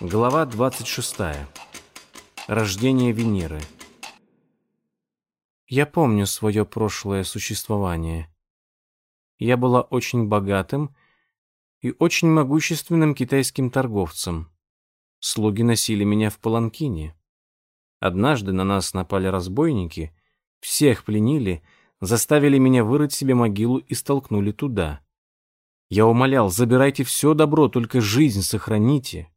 Глава 26. Рождение Венеры. Я помню свое прошлое существование. Я была очень богатым и очень могущественным китайским торговцем. Слуги носили меня в паланкине. Однажды на нас напали разбойники, всех пленили, заставили меня вырыть себе могилу и столкнули туда. Я умолял, забирайте все добро, только жизнь сохраните.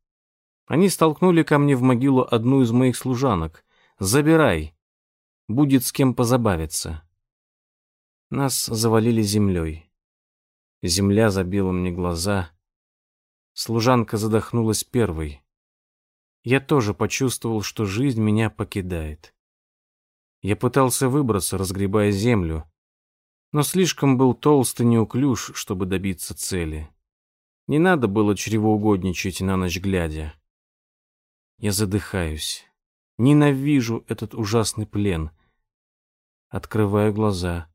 Они столкнули ко мне в могилу одну из моих служанок. «Забирай. Будет с кем позабавиться». Нас завалили землей. Земля забила мне глаза. Служанка задохнулась первой. Я тоже почувствовал, что жизнь меня покидает. Я пытался выбраться, разгребая землю, но слишком был толст и неуклюж, чтобы добиться цели. Не надо было чревоугодничать на ночь глядя. Я задыхаюсь. Ненавижу этот ужасный плен. Открываю глаза.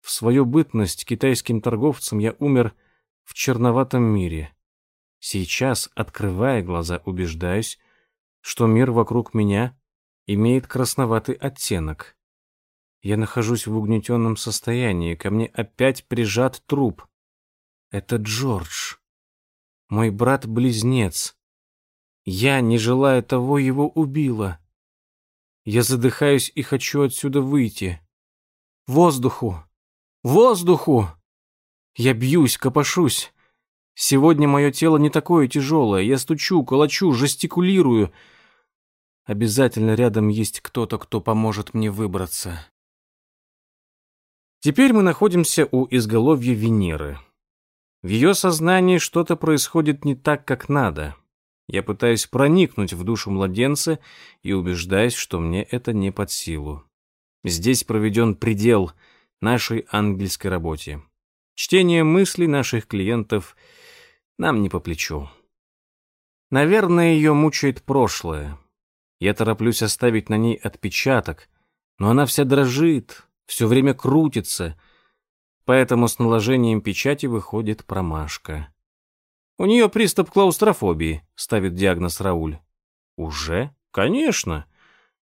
В свою бытность китайским торговцем я умер в черноватом мире. Сейчас, открывая глаза, убеждаюсь, что мир вокруг меня имеет красноватый оттенок. Я нахожусь в угнетенном состоянии, ко мне опять прижат труп. Это Джордж, мой брат-близнец. Я, не желая того, его убила. Я задыхаюсь и хочу отсюда выйти. Воздуху! Воздуху! Я бьюсь, копошусь. Сегодня мое тело не такое тяжелое. Я стучу, колочу, жестикулирую. Обязательно рядом есть кто-то, кто поможет мне выбраться. Теперь мы находимся у изголовья Венеры. В ее сознании что-то происходит не так, как надо. Я пытаюсь проникнуть в душу младенца и убеждаюсь, что мне это не под силу. Здесь проведен предел нашей ангельской работе. Чтение мыслей наших клиентов нам не по плечу. Наверное, ее мучает прошлое. Я тороплюсь оставить на ней отпечаток, но она вся дрожит, все время крутится, поэтому с наложением печати выходит промашка. У нее приступ клаустрофобии, ставит диагноз Рауль. Уже? Конечно.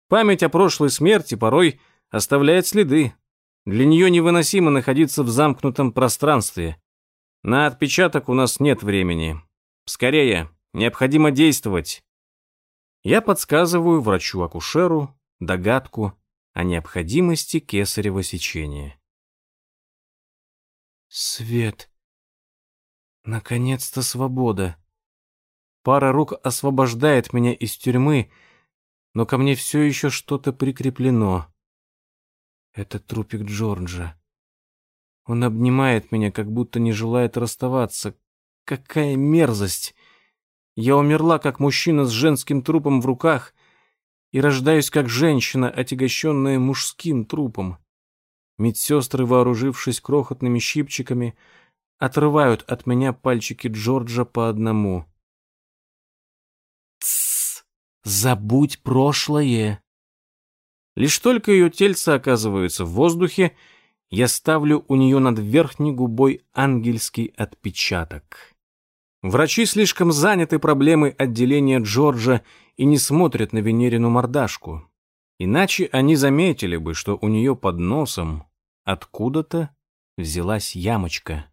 Память о прошлой смерти порой оставляет следы. Для нее невыносимо находиться в замкнутом пространстве. На отпечаток у нас нет времени. Скорее, необходимо действовать. Я подсказываю врачу-акушеру догадку о необходимости кесарево сечения. Свет. Наконец-то свобода. Пара рук освобождает меня из тюрьмы, но ко мне все еще что-то прикреплено. Это трупик Джорджа. Он обнимает меня, как будто не желает расставаться. Какая мерзость! Я умерла, как мужчина с женским трупом в руках, и рождаюсь, как женщина, отягощенная мужским трупом. Медсестры, вооружившись крохотными щипчиками, — отрывают от меня пальчики Джорджа по одному. Тссс, забудь прошлое. Лишь только ее тельце оказывается в воздухе, я ставлю у нее над верхней губой ангельский отпечаток. Врачи слишком заняты проблемой отделения Джорджа и не смотрят на Венерину мордашку. Иначе они заметили бы, что у нее под носом откуда-то взялась ямочка.